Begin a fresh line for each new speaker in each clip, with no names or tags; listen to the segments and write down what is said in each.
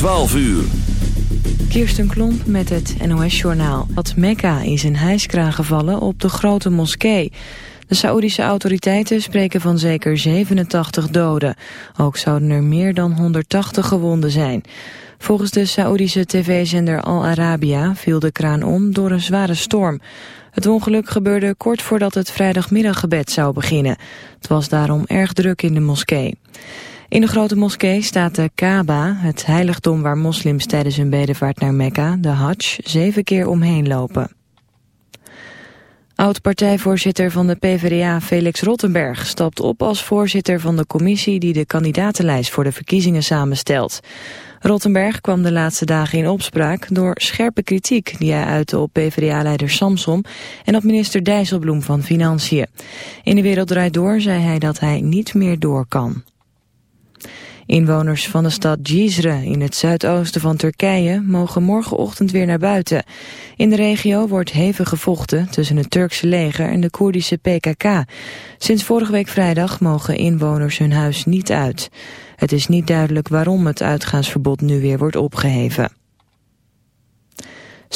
12 uur.
Kirsten Klomp met het NOS-journaal. Dat Mekka is in hijskraan gevallen op de grote moskee. De Saoedische autoriteiten spreken van zeker 87 doden. Ook zouden er meer dan 180 gewonden zijn. Volgens de Saoedische tv-zender Al Arabiya viel de kraan om door een zware storm. Het ongeluk gebeurde kort voordat het vrijdagmiddaggebed zou beginnen. Het was daarom erg druk in de moskee. In de grote moskee staat de Kaaba, het heiligdom waar moslims tijdens hun bedevaart naar Mekka, de Hajj, zeven keer omheen lopen. Oud-partijvoorzitter van de PvdA Felix Rottenberg stapt op als voorzitter van de commissie die de kandidatenlijst voor de verkiezingen samenstelt. Rottenberg kwam de laatste dagen in opspraak door scherpe kritiek die hij uitte op PvdA-leider Samsom en op minister Dijsselbloem van Financiën. In de wereld draait door zei hij dat hij niet meer door kan. Inwoners van de stad Cizre in het zuidoosten van Turkije mogen morgenochtend weer naar buiten. In de regio wordt hevig gevochten tussen het Turkse leger en de Koerdische PKK. Sinds vorige week vrijdag mogen inwoners hun huis niet uit. Het is niet duidelijk waarom het uitgaansverbod nu weer wordt opgeheven.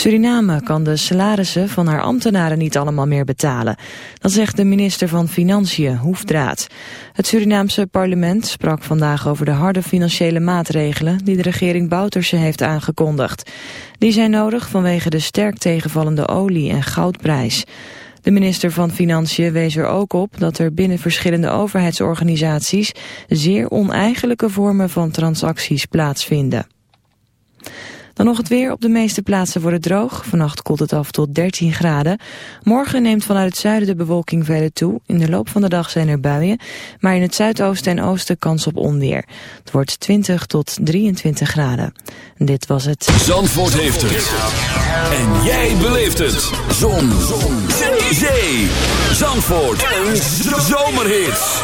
Suriname kan de salarissen van haar ambtenaren niet allemaal meer betalen. Dat zegt de minister van Financiën, Hoefdraad. Het Surinaamse parlement sprak vandaag over de harde financiële maatregelen... die de regering Bouterse heeft aangekondigd. Die zijn nodig vanwege de sterk tegenvallende olie- en goudprijs. De minister van Financiën wees er ook op dat er binnen verschillende overheidsorganisaties... zeer oneigenlijke vormen van transacties plaatsvinden. Dan nog het weer. Op de meeste plaatsen wordt het droog. Vannacht koelt het af tot 13 graden. Morgen neemt vanuit het zuiden de bewolking verder toe. In de loop van de dag zijn er buien. Maar in het zuidoosten en oosten kans op onweer. Het wordt 20 tot 23 graden. Dit was het.
Zandvoort heeft het. En jij beleeft het. Zon. Zon. Zee. Zee. Zandvoort. Een zomerhit.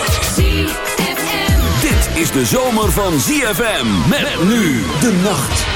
Dit is de zomer van ZFM. Met nu de nacht.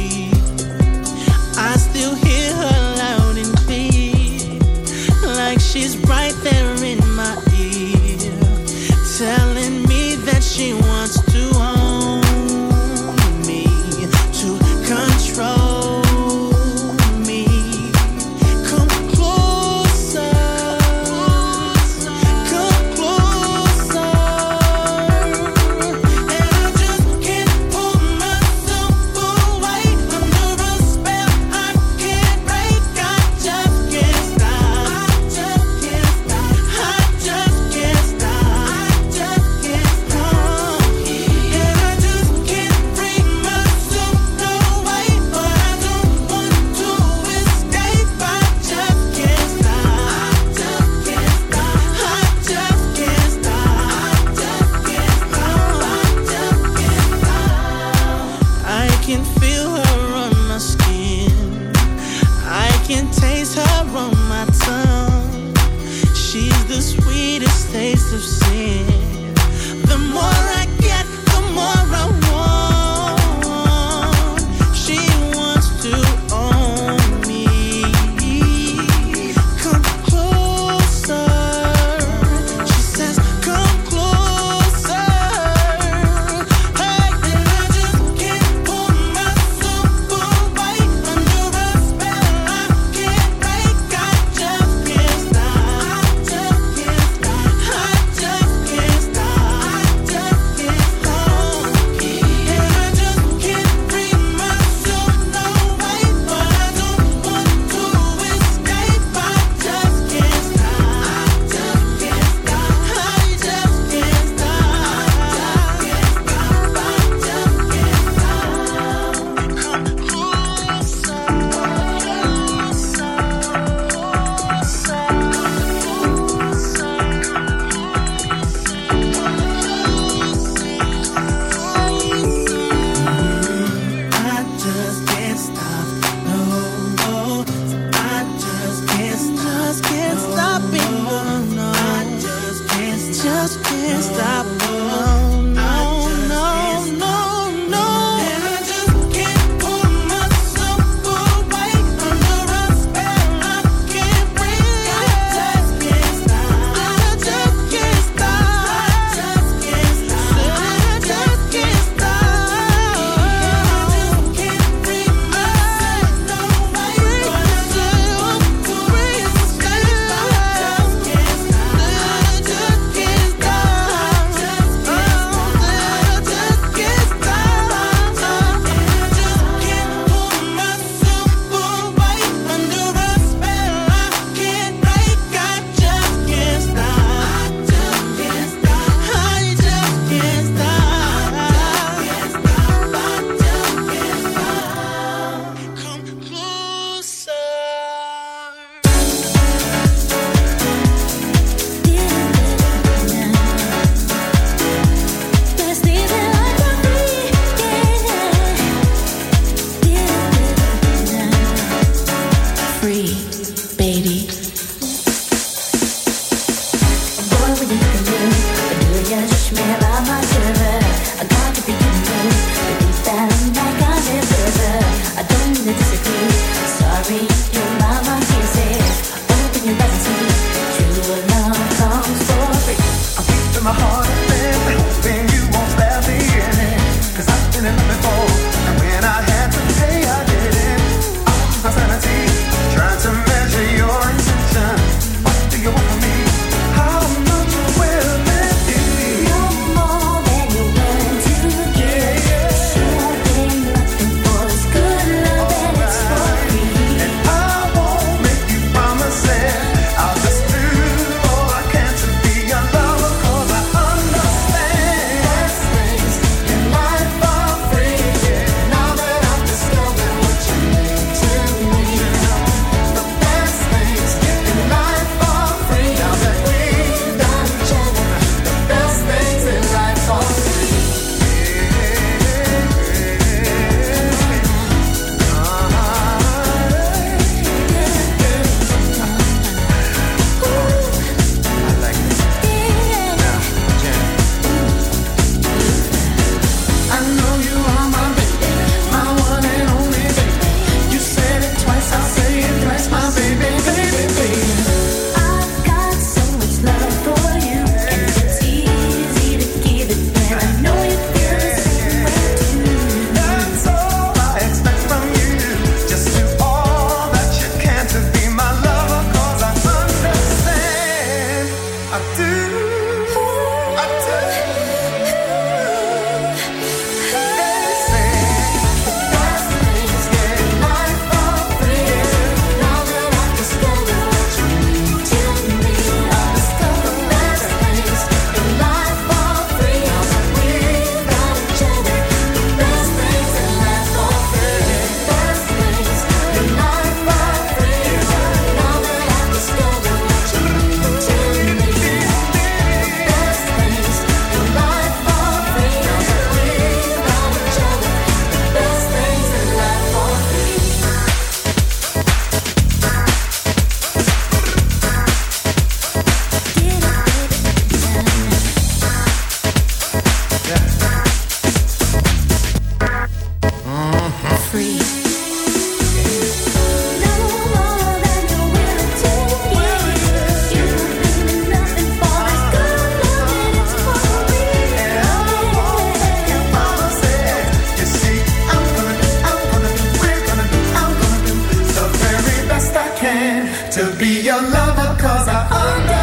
To
be your lover, cause I understand.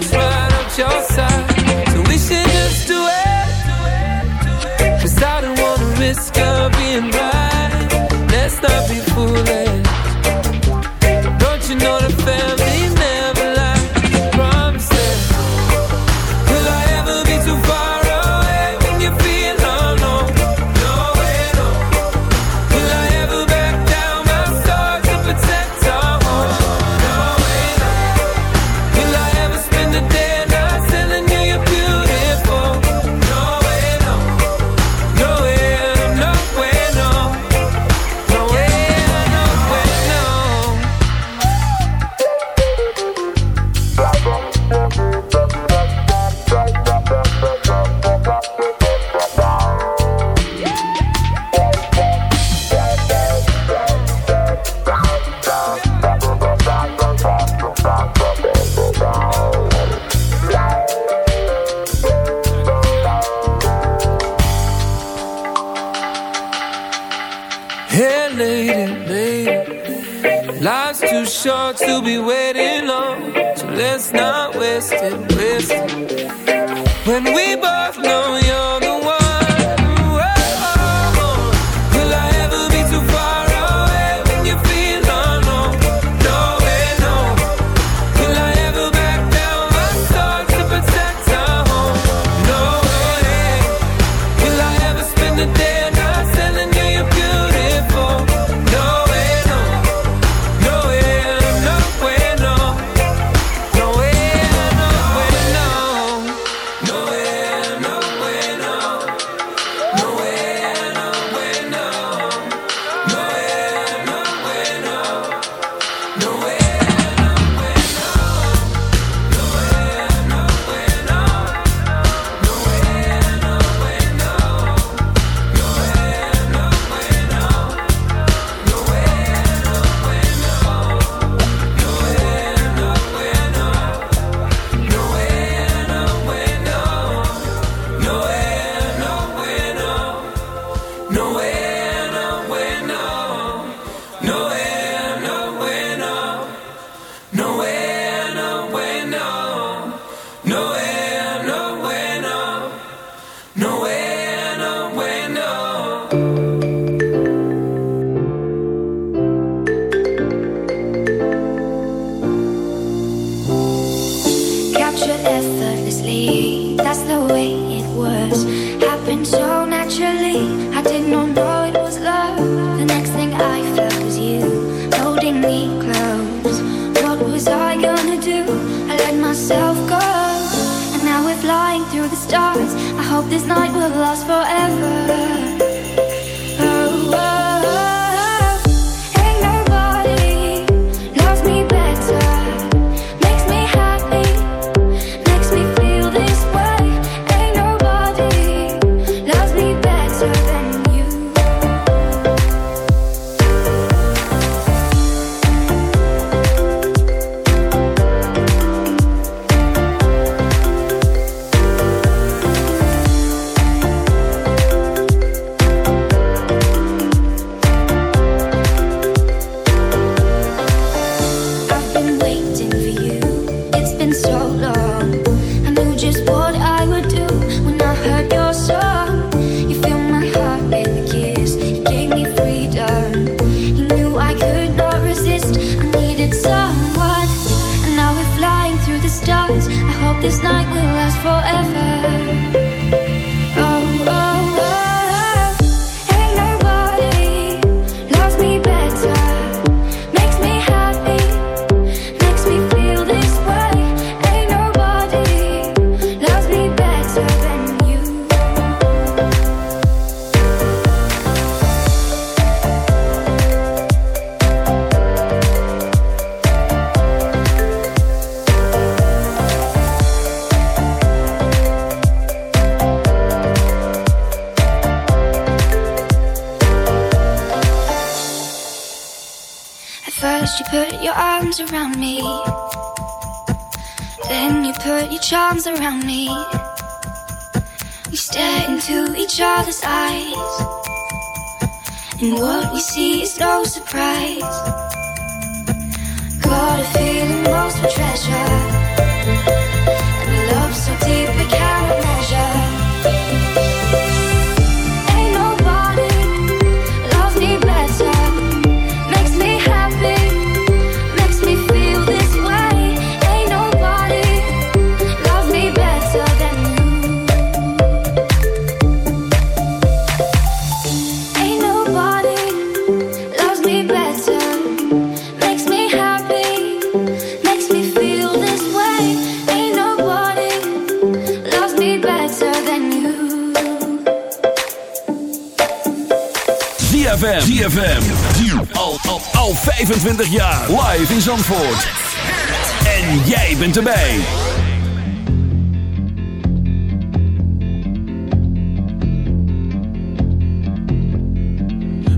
dogs.
ZFM. ZFM. Al, al, al 25 jaar. Live in Zandvoort. En jij bent erbij.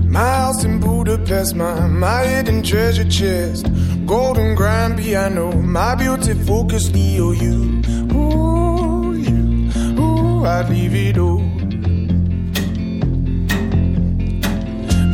My house in Budapest, my, my hidden treasure chest. Golden grand piano, my beauty focus, you Ooh, you, ooh, I'd leave it all.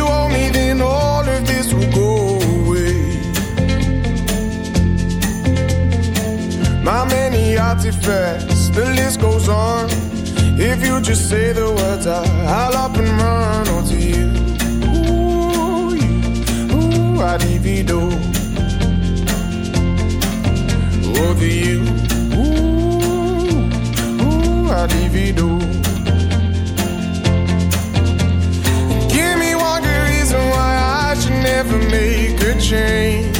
you me, then all of this will go away. My many artifacts, the list goes on. If you just say the words, I, I'll up and run onto you. Ooh, you, ooh, I do. Oh, to you, ooh, ooh, I do. never make a change.